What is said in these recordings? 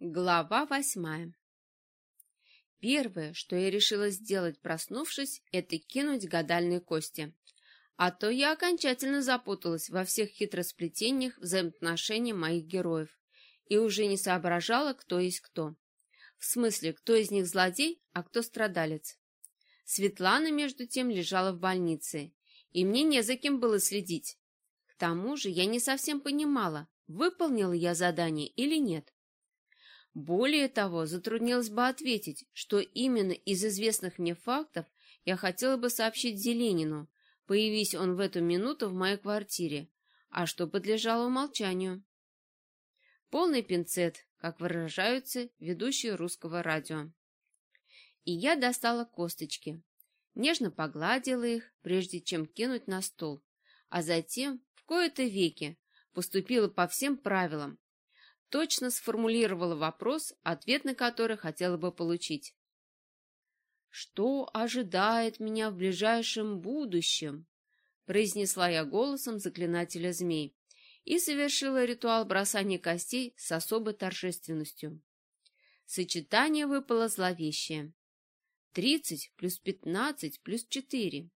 Глава восьмая Первое, что я решила сделать, проснувшись, это кинуть гадальные кости. А то я окончательно запуталась во всех хитросплетениях взаимоотношений моих героев и уже не соображала, кто есть кто. В смысле, кто из них злодей, а кто страдалец. Светлана, между тем, лежала в больнице, и мне не за кем было следить. К тому же я не совсем понимала, выполнила я задание или нет. Более того, затруднилась бы ответить, что именно из известных мне фактов я хотела бы сообщить Зеленину, появись он в эту минуту в моей квартире, а что подлежало умолчанию. Полный пинцет, как выражаются ведущие русского радио. И я достала косточки, нежно погладила их, прежде чем кинуть на стол, а затем в кои-то веки поступила по всем правилам, точно сформулировала вопрос, ответ на который хотела бы получить. «Что ожидает меня в ближайшем будущем?» произнесла я голосом заклинателя змей и совершила ритуал бросания костей с особой торжественностью. Сочетание выпало зловещее. Тридцать плюс пятнадцать плюс четыре.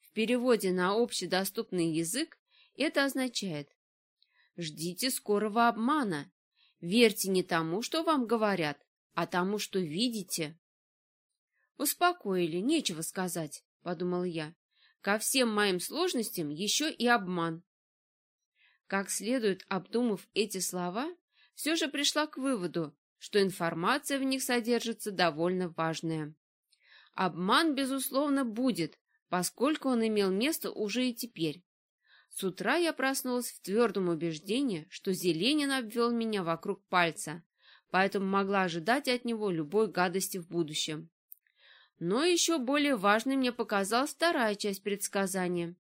В переводе на общедоступный язык это означает «Ждите скорого обмана, Верьте не тому, что вам говорят, а тому, что видите. Успокоили, нечего сказать, подумал я. Ко всем моим сложностям еще и обман. Как следует обдумав эти слова, все же пришла к выводу, что информация в них содержится довольно важная. Обман, безусловно, будет, поскольку он имел место уже и теперь. С утра я проснулась в твердом убеждении, что Зеленин обвел меня вокруг пальца, поэтому могла ожидать от него любой гадости в будущем. Но еще более важной мне показалась вторая часть предсказания.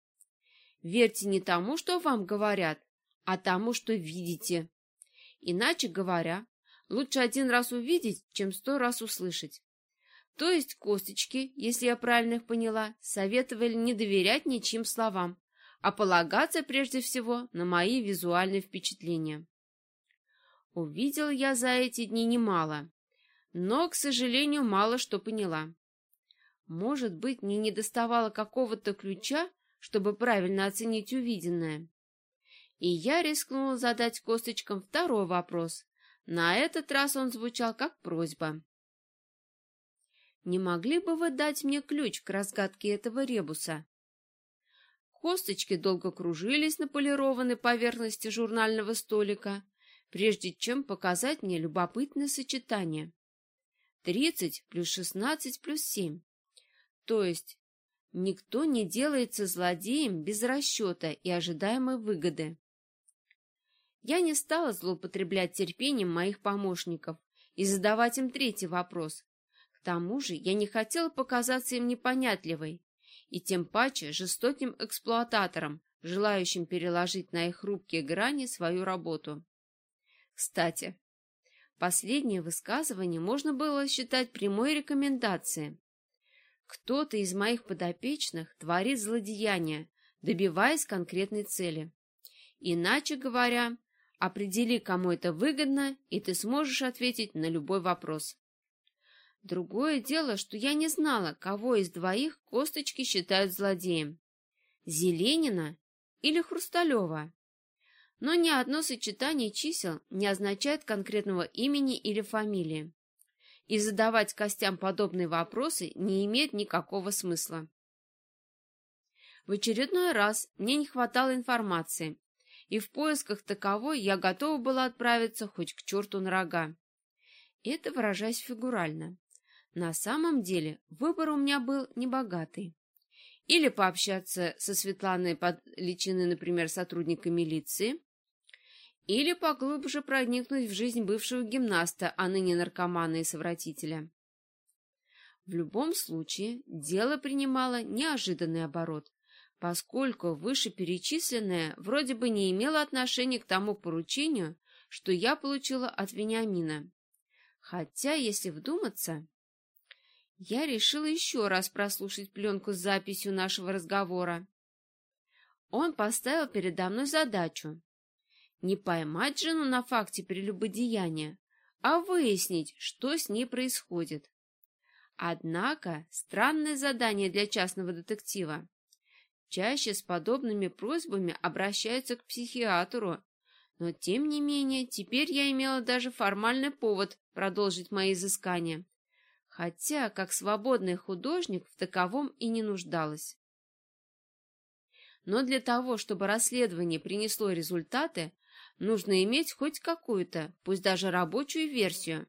Верьте не тому, что вам говорят, а тому, что видите. Иначе говоря, лучше один раз увидеть, чем сто раз услышать. То есть косточки, если я правильно их поняла, советовали не доверять ничьим словам, а полагаться прежде всего на мои визуальные впечатления. Увидел я за эти дни немало, но, к сожалению, мало что поняла. Может быть, мне недоставало какого-то ключа, чтобы правильно оценить увиденное. И я рискнула задать косточкам второй вопрос. На этот раз он звучал как просьба. «Не могли бы вы дать мне ключ к разгадке этого ребуса?» Косточки долго кружились на полированной поверхности журнального столика, прежде чем показать мне любопытное сочетание. Тридцать плюс шестнадцать плюс семь. То есть никто не делается злодеем без расчета и ожидаемой выгоды. Я не стала злоупотреблять терпением моих помощников и задавать им третий вопрос. К тому же я не хотела показаться им непонятливой и тем паче жестоким эксплуататорам, желающим переложить на их хрупкие грани свою работу. Кстати, последнее высказывание можно было считать прямой рекомендацией. Кто-то из моих подопечных творит злодеяния, добиваясь конкретной цели. Иначе говоря, определи, кому это выгодно, и ты сможешь ответить на любой вопрос. Другое дело, что я не знала, кого из двоих косточки считают злодеем. Зеленина или Хрусталева. Но ни одно сочетание чисел не означает конкретного имени или фамилии. И задавать костям подобные вопросы не имеет никакого смысла. В очередной раз мне не хватало информации, и в поисках таковой я готова была отправиться хоть к черту на рога. Это выражаясь фигурально. На самом деле выбор у меня был небогатый. Или пообщаться со Светланой под личиной, например, сотрудника милиции, или поглубже проникнуть в жизнь бывшего гимнаста, а ныне наркомана и совратителя. В любом случае, дело принимало неожиданный оборот, поскольку вышеперечисленное вроде бы не имело отношения к тому поручению, что я получила от Вениамина. Хотя, если вдуматься, я решила еще раз прослушать пленку с записью нашего разговора. Он поставил передо мной задачу не поймать жену на факте прелюбодеяния, а выяснить, что с ней происходит. Однако странное задание для частного детектива. Чаще с подобными просьбами обращаются к психиатру, но тем не менее теперь я имела даже формальный повод продолжить мои изыскания, хотя как свободный художник в таковом и не нуждалась. Но для того, чтобы расследование принесло результаты, нужно иметь хоть какую-то, пусть даже рабочую версию.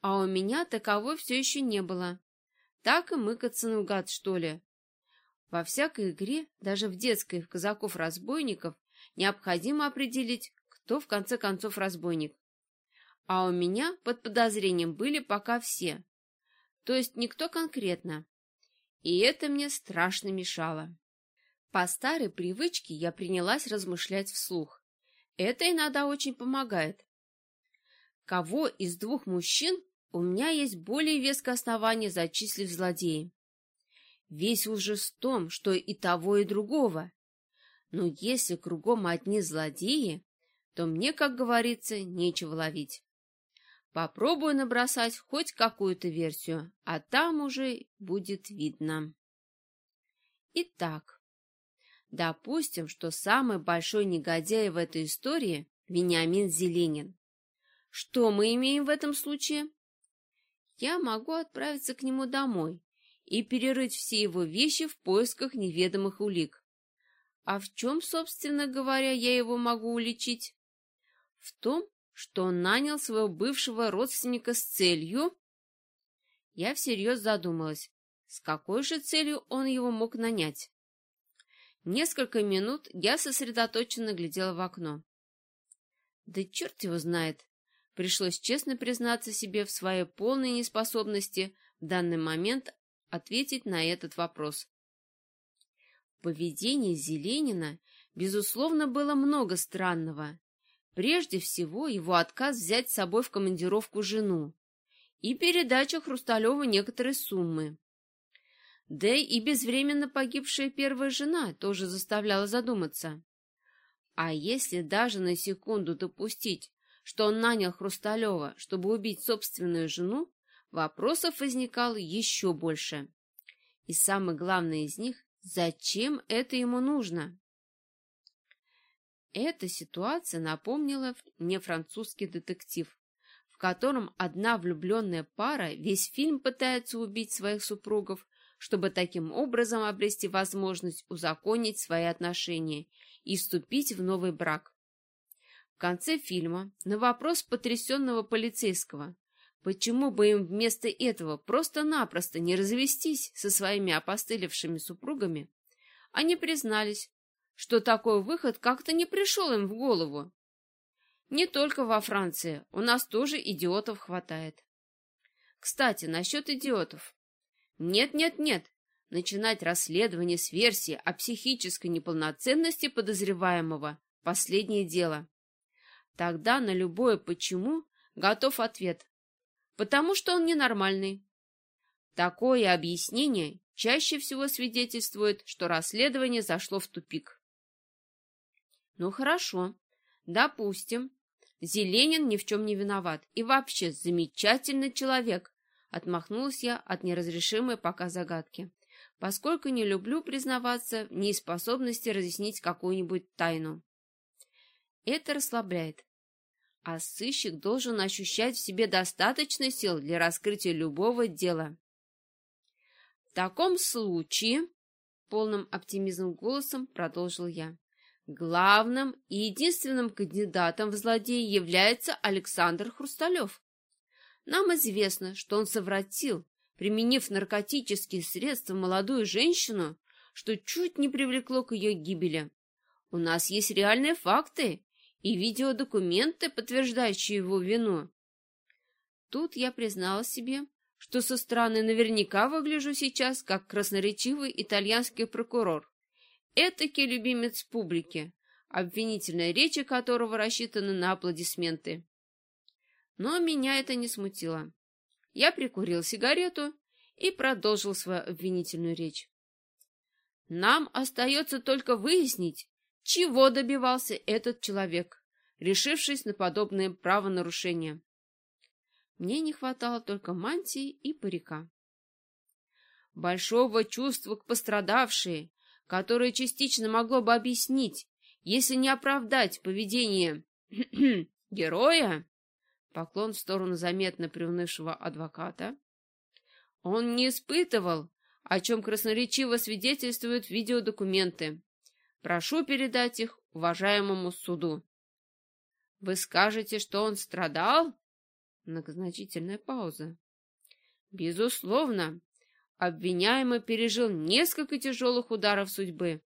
А у меня таковой все еще не было. Так и мыкаться наугад, что ли. Во всякой игре, даже в детской в казаков-разбойников, необходимо определить, кто в конце концов разбойник. А у меня под подозрением были пока все. То есть никто конкретно. И это мне страшно мешало. По старой привычке я принялась размышлять вслух. Это иногда очень помогает. Кого из двух мужчин у меня есть более веское основание зачислить злодеи? Весь ужас в том, что и того, и другого. Но если кругом одни злодеи, то мне, как говорится, нечего ловить. Попробую набросать хоть какую-то версию, а там уже будет видно. Итак, Допустим, что самый большой негодяй в этой истории – Вениамин Зеленин. Что мы имеем в этом случае? Я могу отправиться к нему домой и перерыть все его вещи в поисках неведомых улик. А в чем, собственно говоря, я его могу уличить? В том, что он нанял своего бывшего родственника с целью... Я всерьез задумалась, с какой же целью он его мог нанять. Несколько минут я сосредоточенно глядела в окно. Да черт его знает. Пришлось честно признаться себе в своей полной неспособности в данный момент ответить на этот вопрос. В поведении Зеленина, безусловно, было много странного. Прежде всего, его отказ взять с собой в командировку жену и передача Хрусталеву некоторой суммы. Да и безвременно погибшая первая жена тоже заставляла задуматься. А если даже на секунду допустить, что он нанял Хрусталева, чтобы убить собственную жену, вопросов возникало еще больше. И самый главный из них – зачем это ему нужно? Эта ситуация напомнила мне французский детектив, в котором одна влюбленная пара весь фильм пытается убить своих супругов, чтобы таким образом обрести возможность узаконить свои отношения и вступить в новый брак. В конце фильма на вопрос потрясенного полицейского, почему бы им вместо этого просто-напросто не развестись со своими опостылевшими супругами, они признались, что такой выход как-то не пришел им в голову. Не только во Франции, у нас тоже идиотов хватает. Кстати, насчет идиотов. Нет-нет-нет, начинать расследование с версии о психической неполноценности подозреваемого – последнее дело. Тогда на любое «почему» готов ответ. Потому что он ненормальный. Такое объяснение чаще всего свидетельствует, что расследование зашло в тупик. Ну хорошо, допустим, Зеленин ни в чем не виноват и вообще замечательный человек, Отмахнулась я от неразрешимой пока загадки, поскольку не люблю признаваться в неспособности разъяснить какую-нибудь тайну. Это расслабляет. А сыщик должен ощущать в себе достаточно сил для раскрытия любого дела. В таком случае, полным оптимизмом голосом продолжил я, главным и единственным кандидатом в злодеи является Александр Хрусталев. Нам известно, что он совратил, применив наркотические средства молодую женщину, что чуть не привлекло к ее гибели. У нас есть реальные факты и видеодокументы, подтверждающие его вину. Тут я признала себе, что со стороны наверняка выгляжу сейчас как красноречивый итальянский прокурор, этакий любимец публики, обвинительная речь которого рассчитана на аплодисменты. Но меня это не смутило. Я прикурил сигарету и продолжил свою обвинительную речь. Нам остается только выяснить, чего добивался этот человек, решившись на подобные правонарушения. Мне не хватало только мантии и парика. Большого чувства к пострадавшей, которое частично могло бы объяснить, если не оправдать поведение героя, поклон в сторону заметно приунывшего адвоката, он не испытывал, о чем красноречиво свидетельствуют видеодокументы. Прошу передать их уважаемому суду. Вы скажете, что он страдал? Многозначительная пауза. Безусловно, обвиняемый пережил несколько тяжелых ударов судьбы,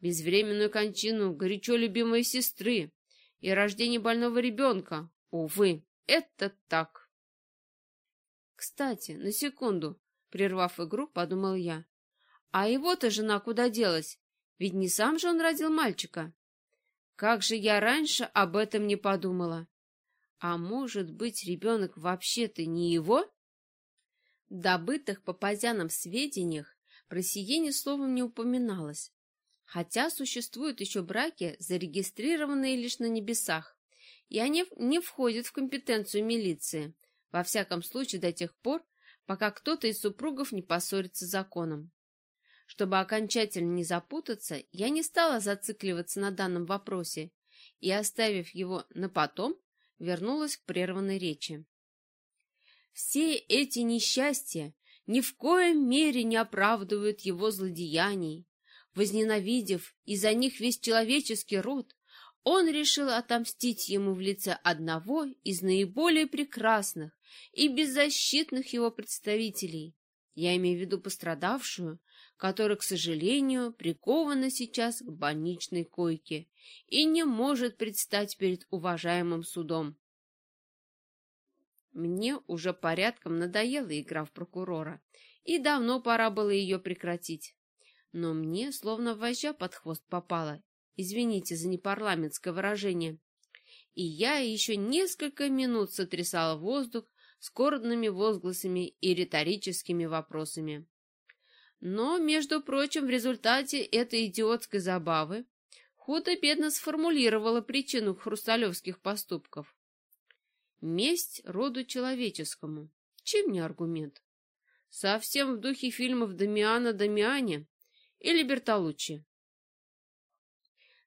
безвременную кончину горячо любимой сестры и рождение больного ребенка. Увы, это так. Кстати, на секунду, прервав игру, подумал я. А его-то жена куда делась? Ведь не сам же он родил мальчика. Как же я раньше об этом не подумала? А может быть, ребенок вообще-то не его? Добытых по Пазянам сведениях про сие ни словом не упоминалось, хотя существуют еще браки, зарегистрированные лишь на небесах, и они не входят в компетенцию милиции, во всяком случае до тех пор, пока кто-то из супругов не поссорится с законом. Чтобы окончательно не запутаться, я не стала зацикливаться на данном вопросе и, оставив его на потом, вернулась к прерванной речи. Все эти несчастья ни в коем мере не оправдывают его злодеяний. Возненавидев из-за них весь человеческий род, он решил отомстить ему в лице одного из наиболее прекрасных и беззащитных его представителей. Я имею в виду пострадавшую, которая, к сожалению, прикована сейчас к больничной койке и не может предстать перед уважаемым судом. Мне уже порядком надоела игра в прокурора, и давно пора было ее прекратить. Но мне словно вожжа под хвост попала, извините за непарламентское выражение. И я еще несколько минут сотрясала воздух скорбными возгласами и риторическими вопросами. Но, между прочим, в результате этой идиотской забавы худо-бедно сформулировала причину хрусталевских поступков. Месть роду человеческому. Чем не аргумент? Совсем в духе фильмов Дамиана Дамиане или Бертолуччи.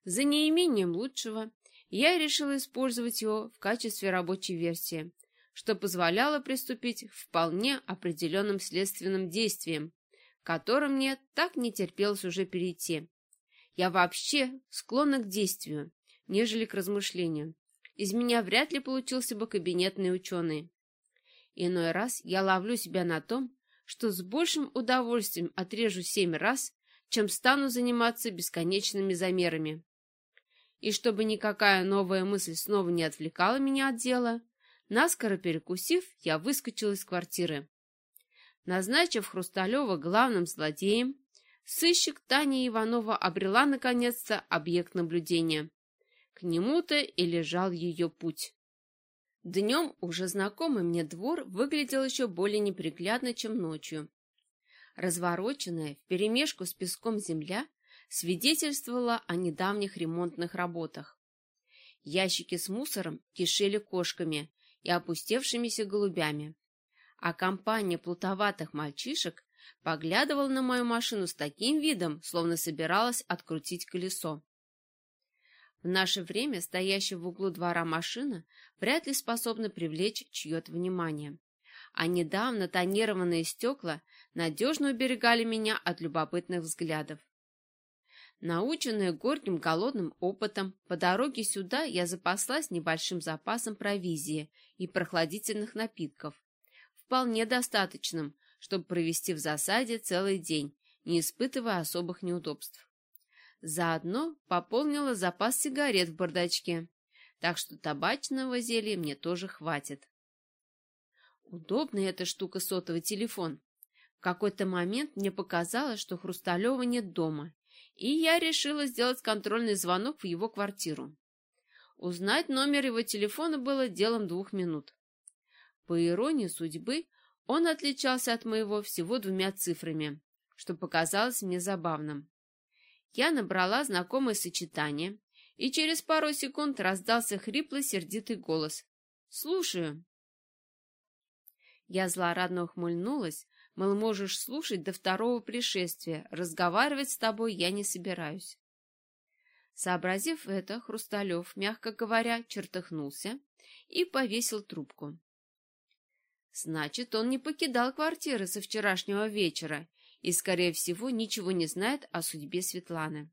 За неимением лучшего я решила использовать его в качестве рабочей версии, что позволяло приступить к вполне определенным следственным действиям, которым мне так не терпелось уже перейти. Я вообще склонна к действию, нежели к размышлению, из меня вряд ли получился бы кабинетный ученый. Иной раз я ловлю себя на том, что с большим удовольствием отрежу семь раз, чем стану заниматься бесконечными замерами. И чтобы никакая новая мысль снова не отвлекала меня от дела, наскоро перекусив, я выскочил из квартиры. Назначив Хрусталева главным злодеем, сыщик Таня Иванова обрела наконец-то объект наблюдения. К нему-то и лежал ее путь. Днем уже знакомый мне двор выглядел еще более неприглядно, чем ночью. Развороченная вперемешку с песком земля свидетельствовала о недавних ремонтных работах. Ящики с мусором кишели кошками и опустевшимися голубями, а компания плутоватых мальчишек поглядывала на мою машину с таким видом, словно собиралась открутить колесо. В наше время стоящая в углу двора машина вряд ли способна привлечь чье-то внимание. А недавно тонированные стекла надежно уберегали меня от любопытных взглядов. Наученная горьким голодным опытом, по дороге сюда я запаслась небольшим запасом провизии и прохладительных напитков. Вполне достаточным, чтобы провести в засаде целый день, не испытывая особых неудобств. Заодно пополнила запас сигарет в бардачке, так что табачного зелья мне тоже хватит. Удобная эта штука сотовый телефон. В какой-то момент мне показалось, что Хрусталева нет дома, и я решила сделать контрольный звонок в его квартиру. Узнать номер его телефона было делом двух минут. По иронии судьбы, он отличался от моего всего двумя цифрами, что показалось мне забавным. Я набрала знакомое сочетание, и через пару секунд раздался хриплый сердитый голос. «Слушаю». Я злорадно ухмыльнулась, мол, можешь слушать до второго пришествия, разговаривать с тобой я не собираюсь. Сообразив это, Хрусталев, мягко говоря, чертыхнулся и повесил трубку. Значит, он не покидал квартиры со вчерашнего вечера и, скорее всего, ничего не знает о судьбе Светланы.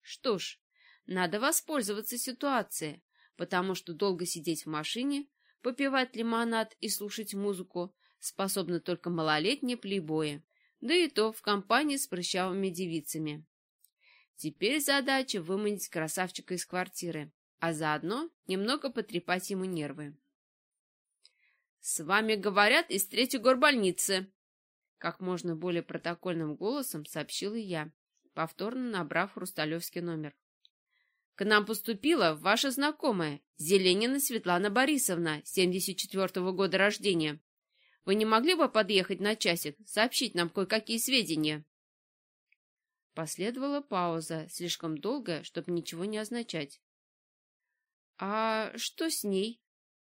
Что ж, надо воспользоваться ситуацией, потому что долго сидеть в машине, попивать лимонад и слушать музыку способны только малолетние плейбои, да и то в компании с прыщавыми девицами. Теперь задача выманить красавчика из квартиры, а заодно немного потрепать ему нервы. «С вами говорят из третьей горбольницы», — как можно более протокольным голосом сообщила я, повторно набрав хрусталевский номер. «К нам поступила ваша знакомая, Зеленина Светлана Борисовна, 74-го года рождения. Вы не могли бы подъехать на часик, сообщить нам кое-какие сведения?» Последовала пауза, слишком долгая, чтобы ничего не означать. «А что с ней?»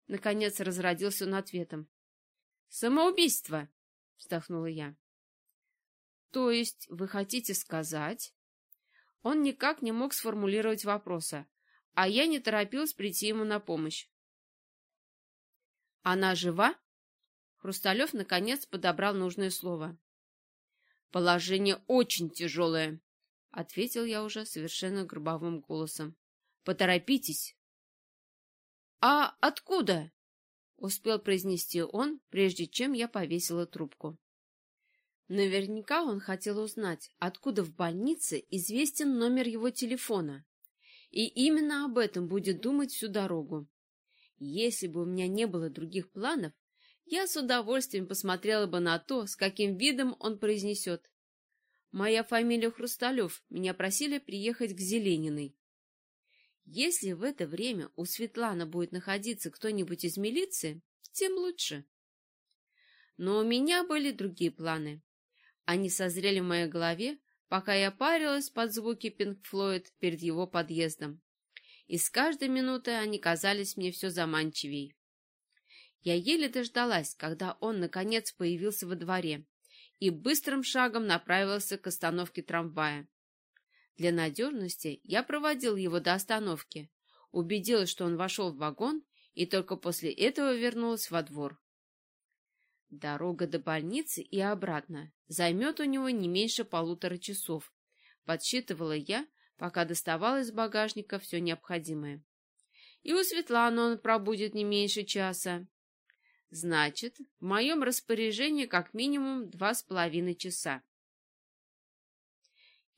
Наконец разродился он ответом. «Самоубийство!» — вздохнула я. «То есть вы хотите сказать...» Он никак не мог сформулировать вопроса, а я не торопилась прийти ему на помощь. «Она жива?» Хрусталев наконец подобрал нужное слово. «Положение очень тяжелое», — ответил я уже совершенно грубовым голосом. «Поторопитесь». «А откуда?» — успел произнести он, прежде чем я повесила трубку. Наверняка он хотел узнать, откуда в больнице известен номер его телефона. И именно об этом будет думать всю дорогу. Если бы у меня не было других планов, я с удовольствием посмотрела бы на то, с каким видом он произнесет. «Моя фамилия Хрусталев, меня просили приехать к Зелениной». Если в это время у Светланы будет находиться кто-нибудь из милиции, тем лучше. Но у меня были другие планы. Они созрели в моей голове, пока я парилась под звуки Пинк Флойд перед его подъездом. И с каждой минутой они казались мне все заманчивей. Я еле дождалась, когда он, наконец, появился во дворе и быстрым шагом направился к остановке трамвая. Для надежности я проводил его до остановки, убедилась, что он вошел в вагон, и только после этого вернулась во двор. Дорога до больницы и обратно займет у него не меньше полутора часов, подсчитывала я, пока доставала из багажника все необходимое. И у Светланы он пробудет не меньше часа. Значит, в моем распоряжении как минимум два с половиной часа.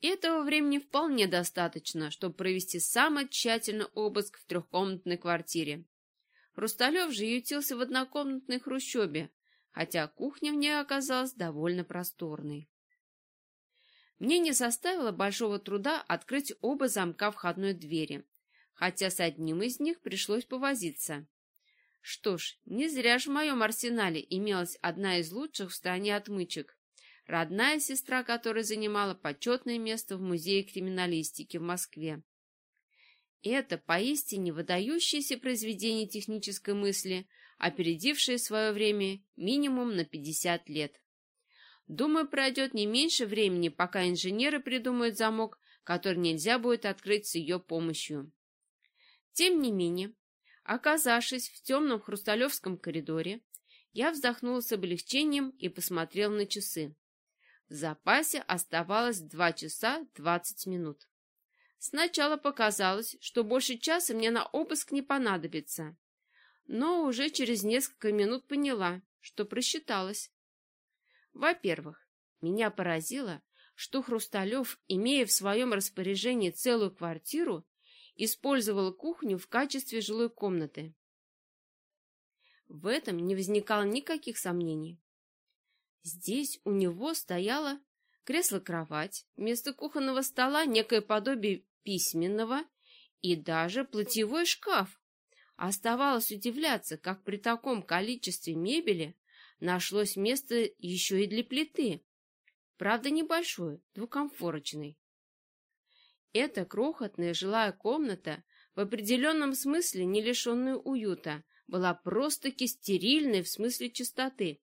Этого времени вполне достаточно, чтобы провести самый тщательный обыск в трехкомнатной квартире. Хрусталев же ютился в однокомнатной хрущобе, хотя кухня в ней оказалась довольно просторной. Мне не составило большого труда открыть оба замка входной двери, хотя с одним из них пришлось повозиться. Что ж, не зря же в моем арсенале имелась одна из лучших в стране отмычек родная сестра которой занимала почетное место в Музее криминалистики в Москве. Это поистине выдающееся произведение технической мысли, опередившее свое время минимум на 50 лет. Думаю, пройдет не меньше времени, пока инженеры придумают замок, который нельзя будет открыть с ее помощью. Тем не менее, оказавшись в темном хрусталевском коридоре, я вздохнула с облегчением и посмотрел на часы. В запасе оставалось два часа двадцать минут. Сначала показалось, что больше часа мне на обыск не понадобится, но уже через несколько минут поняла, что просчиталась. Во-первых, меня поразило, что Хрусталев, имея в своем распоряжении целую квартиру, использовал кухню в качестве жилой комнаты. В этом не возникало никаких сомнений. Здесь у него стояло кресло-кровать, вместо кухонного стола некое подобие письменного и даже платьевой шкаф. Оставалось удивляться, как при таком количестве мебели нашлось место еще и для плиты. Правда, небольшой, двукомфорочной. Эта крохотная жилая комната, в определенном смысле не лишенная уюта, была просто-таки стерильной в смысле чистоты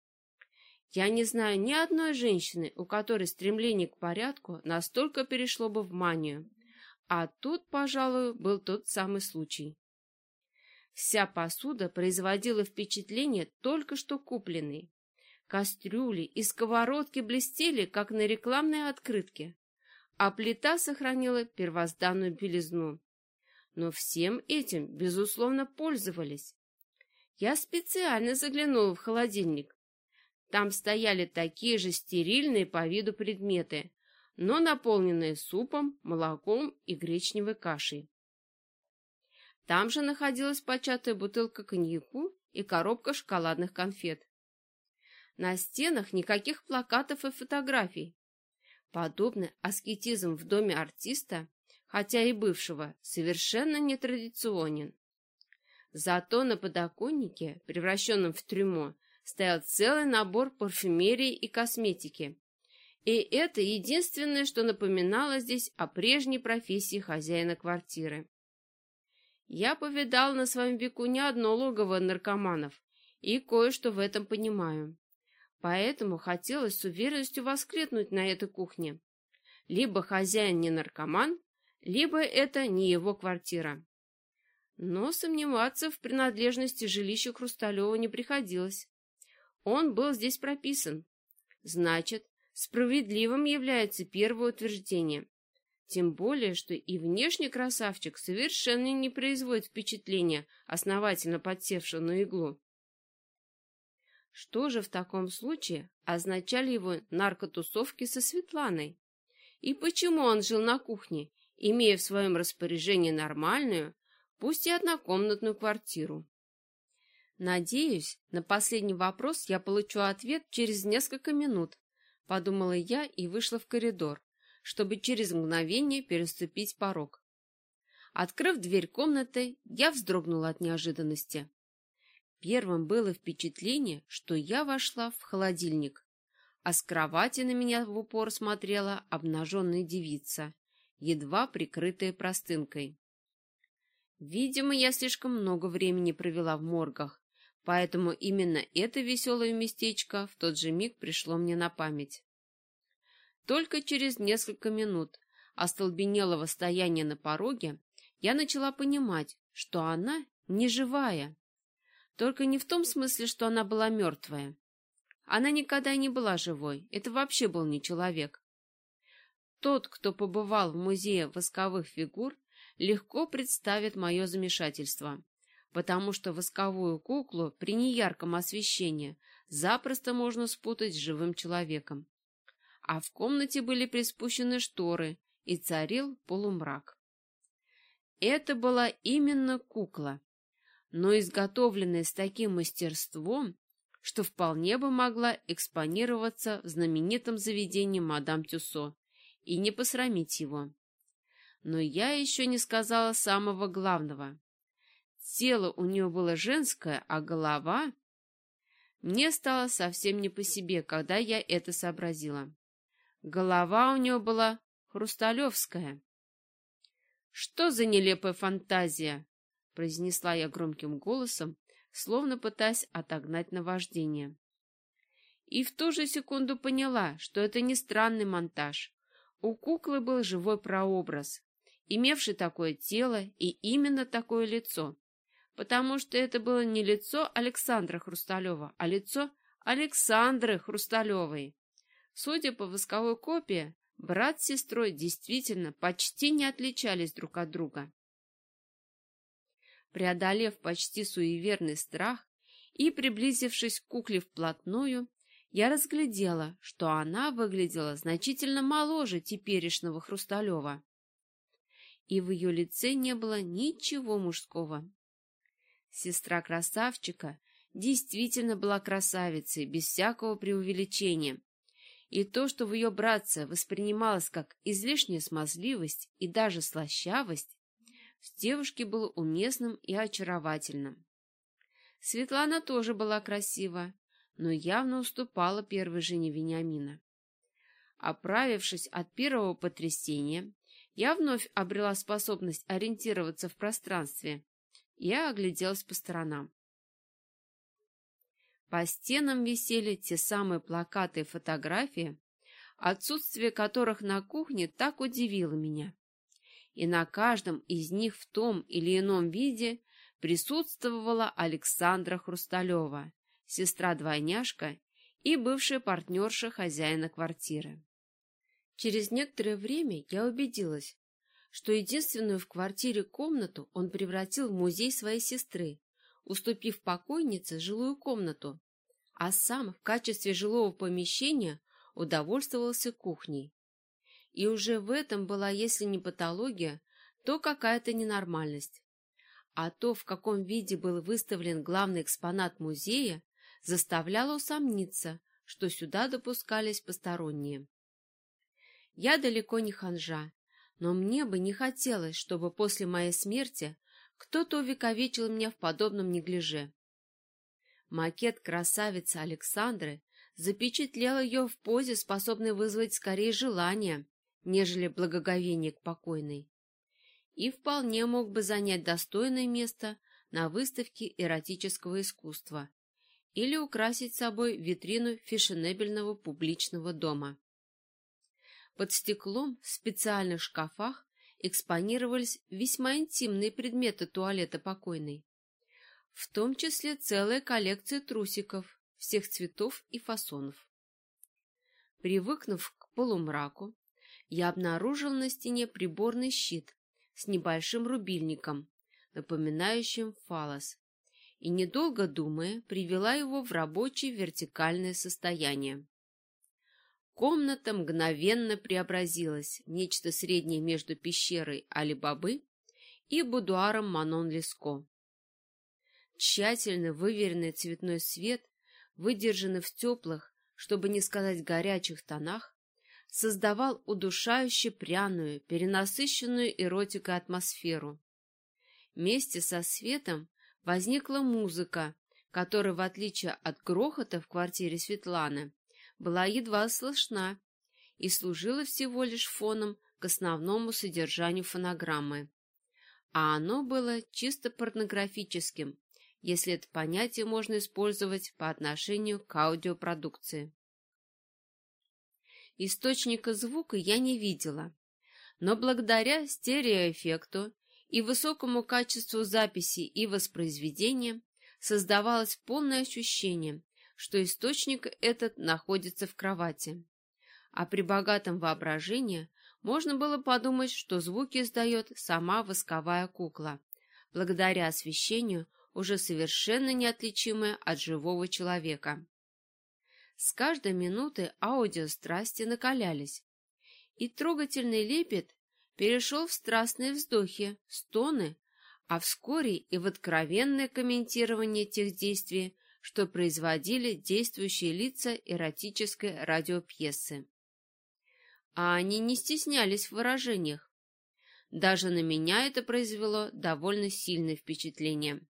Я не знаю ни одной женщины, у которой стремление к порядку настолько перешло бы в манию. А тут, пожалуй, был тот самый случай. Вся посуда производила впечатление только что купленной. Кастрюли и сковородки блестели, как на рекламной открытке, а плита сохранила первозданную белизну. Но всем этим, безусловно, пользовались. Я специально заглянула в холодильник. Там стояли такие же стерильные по виду предметы, но наполненные супом, молоком и гречневой кашей. Там же находилась початая бутылка коньяку и коробка шоколадных конфет. На стенах никаких плакатов и фотографий. Подобный аскетизм в доме артиста, хотя и бывшего, совершенно нетрадиционен. Зато на подоконнике, превращенном в трюмо, стоял целый набор парфюмерии и косметики. И это единственное, что напоминало здесь о прежней профессии хозяина квартиры. Я повидал на своем веку не одно логово наркоманов и кое-что в этом понимаю. Поэтому хотелось с уверенностью воскликнуть на этой кухне. Либо хозяин не наркоман, либо это не его квартира. Но сомневаться в принадлежности жилища Хрусталева не приходилось. Он был здесь прописан. Значит, справедливым является первое утверждение. Тем более, что и внешний красавчик совершенно не производит впечатления основательно подсевшего на иглу. Что же в таком случае означали его наркотусовки со Светланой? И почему он жил на кухне, имея в своем распоряжении нормальную, пусть и однокомнатную квартиру? Надеюсь, на последний вопрос я получу ответ через несколько минут, подумала я и вышла в коридор, чтобы через мгновение переступить порог. Открыв дверь комнаты, я вздрогнула от неожиданности. Первым было впечатление, что я вошла в холодильник, а с кровати на меня в упор смотрела обнаженная девица, едва прикрытая простынкой. Видимо, я слишком много времени провела в моргах, поэтому именно это веселое местечко в тот же миг пришло мне на память. Только через несколько минут остолбенелого стояния на пороге я начала понимать, что она не живая. Только не в том смысле, что она была мертвая. Она никогда не была живой, это вообще был не человек. Тот, кто побывал в музее восковых фигур, легко представит мое замешательство, потому что восковую куклу при неярком освещении запросто можно спутать с живым человеком а в комнате были приспущены шторы, и царил полумрак. Это была именно кукла, но изготовленная с таким мастерством, что вполне бы могла экспонироваться в знаменитом заведении мадам Тюсо и не посрамить его. Но я еще не сказала самого главного. Тело у нее было женское, а голова... Мне стало совсем не по себе, когда я это сообразила. Голова у него была хрусталевская. «Что за нелепая фантазия?» — произнесла я громким голосом, словно пытаясь отогнать наваждение. И в ту же секунду поняла, что это не странный монтаж. У куклы был живой прообраз, имевший такое тело и именно такое лицо, потому что это было не лицо Александра Хрусталева, а лицо Александры Хрусталевой. Судя по восковой копии, брат с сестрой действительно почти не отличались друг от друга. Преодолев почти суеверный страх и приблизившись к кукле вплотную, я разглядела, что она выглядела значительно моложе теперешнего Хрусталева. И в ее лице не было ничего мужского. Сестра красавчика действительно была красавицей, без всякого преувеличения, и то, что в ее братце воспринималось как излишняя смазливость и даже слащавость, в девушке было уместным и очаровательным. Светлана тоже была красива, но явно уступала первой жене Вениамина. Оправившись от первого потрясения, я вновь обрела способность ориентироваться в пространстве. Я огляделась по сторонам. По стенам висели те самые плакаты и фотографии, отсутствие которых на кухне так удивило меня. И на каждом из них в том или ином виде присутствовала Александра Хрусталева, сестра-двойняшка и бывшая партнерша хозяина квартиры. Через некоторое время я убедилась, что единственную в квартире комнату он превратил в музей своей сестры, уступив покойнице жилую комнату, а сам в качестве жилого помещения удовольствовался кухней. И уже в этом была, если не патология, то какая-то ненормальность. А то, в каком виде был выставлен главный экспонат музея, заставляло усомниться, что сюда допускались посторонние. Я далеко не ханжа, но мне бы не хотелось, чтобы после моей смерти кто-то увековечил меня в подобном неглиже. Макет красавицы Александры запечатлел ее в позе, способной вызвать скорее желание, нежели благоговение к покойной. И вполне мог бы занять достойное место на выставке эротического искусства или украсить собой витрину фешенебельного публичного дома. Под стеклом в специальных шкафах экспонировались весьма интимные предметы туалета покойной, в том числе целая коллекция трусиков всех цветов и фасонов. Привыкнув к полумраку, я обнаружил на стене приборный щит с небольшим рубильником, напоминающим фалос, и, недолго думая, привела его в рабочее вертикальное состояние. Комната мгновенно преобразилась в нечто среднее между пещерой Али-Бабы и будуаром Манон Леско. Тщательно выверенный цветной свет, выдержанный в теплых, чтобы не сказать горячих тонах, создавал удушающе пряную, перенасыщенную эротикой атмосферу. Вместе со светом возникла музыка, которая, в отличие от грохота в квартире Светланы, была едва слышна и служила всего лишь фоном к основному содержанию фонограммы. А оно было чисто порнографическим, если это понятие можно использовать по отношению к аудиопродукции. Источника звука я не видела, но благодаря стереоэффекту и высокому качеству записи и воспроизведения создавалось полное ощущение, что источник этот находится в кровати. А при богатом воображении можно было подумать, что звуки издает сама восковая кукла, благодаря освещению, уже совершенно неотличимое от живого человека. С каждой минуты аудиострасти накалялись, и трогательный лепет перешел в страстные вздохи, стоны, а вскоре и в откровенное комментирование тех действий, что производили действующие лица эротической радиопьесы. А они не стеснялись в выражениях. Даже на меня это произвело довольно сильное впечатление.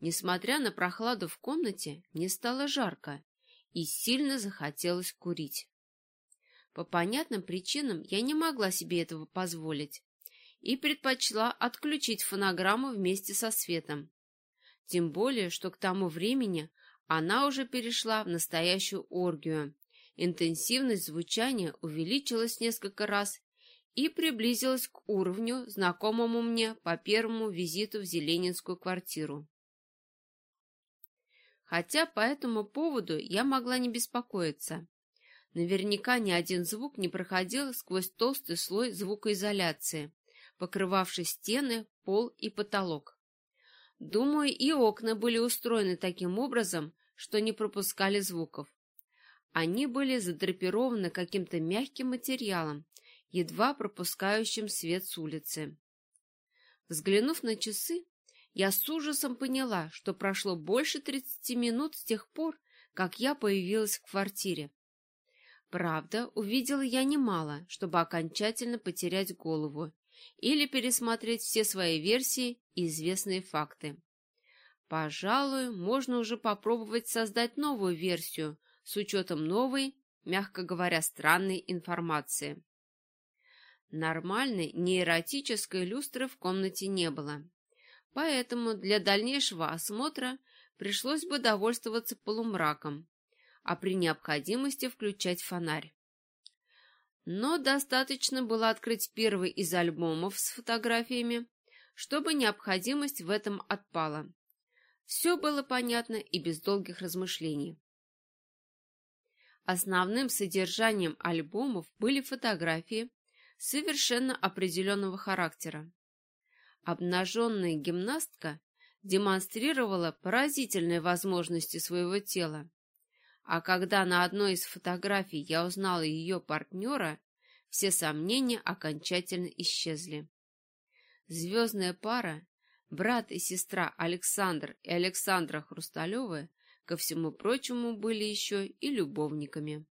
Несмотря на прохладу в комнате, мне стало жарко и сильно захотелось курить. По понятным причинам я не могла себе этого позволить и предпочла отключить фонограмму вместе со светом. Тем более, что к тому времени она уже перешла в настоящую оргию. Интенсивность звучания увеличилась несколько раз и приблизилась к уровню, знакомому мне по первому визиту в Зеленинскую квартиру. Хотя по этому поводу я могла не беспокоиться. Наверняка ни один звук не проходил сквозь толстый слой звукоизоляции, покрывавший стены, пол и потолок. Думаю, и окна были устроены таким образом, что не пропускали звуков. Они были задрапированы каким-то мягким материалом, едва пропускающим свет с улицы. Взглянув на часы, я с ужасом поняла, что прошло больше тридцати минут с тех пор, как я появилась в квартире. Правда, увидела я немало, чтобы окончательно потерять голову или пересмотреть все свои версии и известные факты. Пожалуй, можно уже попробовать создать новую версию с учетом новой, мягко говоря, странной информации. Нормальной нейротической люстры в комнате не было. Поэтому для дальнейшего осмотра пришлось бы довольствоваться полумраком, а при необходимости включать фонарь. Но достаточно было открыть первый из альбомов с фотографиями, чтобы необходимость в этом отпала. Все было понятно и без долгих размышлений. Основным содержанием альбомов были фотографии совершенно определенного характера. Обнаженная гимнастка демонстрировала поразительные возможности своего тела, а когда на одной из фотографий я узнала ее партнера, все сомнения окончательно исчезли. Звездная пара, брат и сестра Александр и Александра Хрусталевы, ко всему прочему, были еще и любовниками.